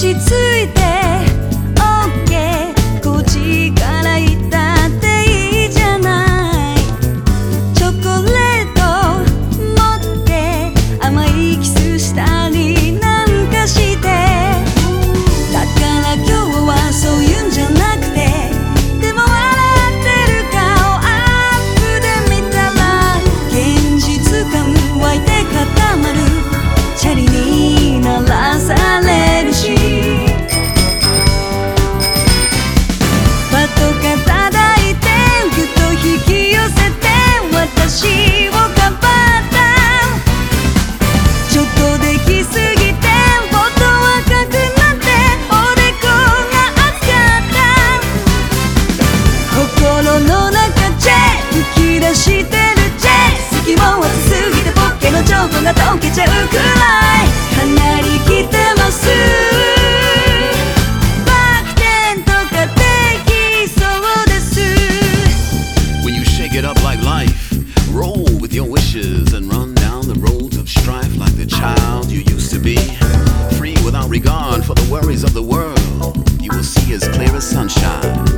几次。worries of the world, you will see as clear as sunshine.